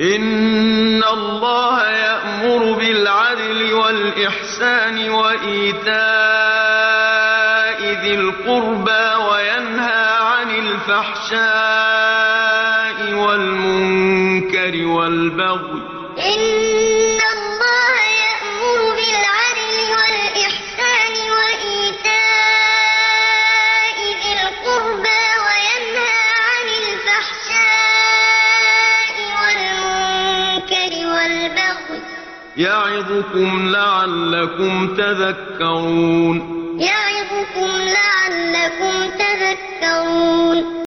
إِنَّ اللَّهَ يَأْمُرُ بِالْعَدْلِ وَالْإِحْسَانِ وَإِيتَاءِ ذِي الْقُرْبَىٰ وَيَنْهَىٰ عَنِ الْفَحْشَاءِ وَالْمُنكَرِ وَالْبَغْيِ ۚ الْفَحْشَاءِ وَالْمُنكَرِ وَالْبَغْيِ ۚ يَعِظُكُمْ لَعَلَّكُمْ تَذَكَّرُونَ.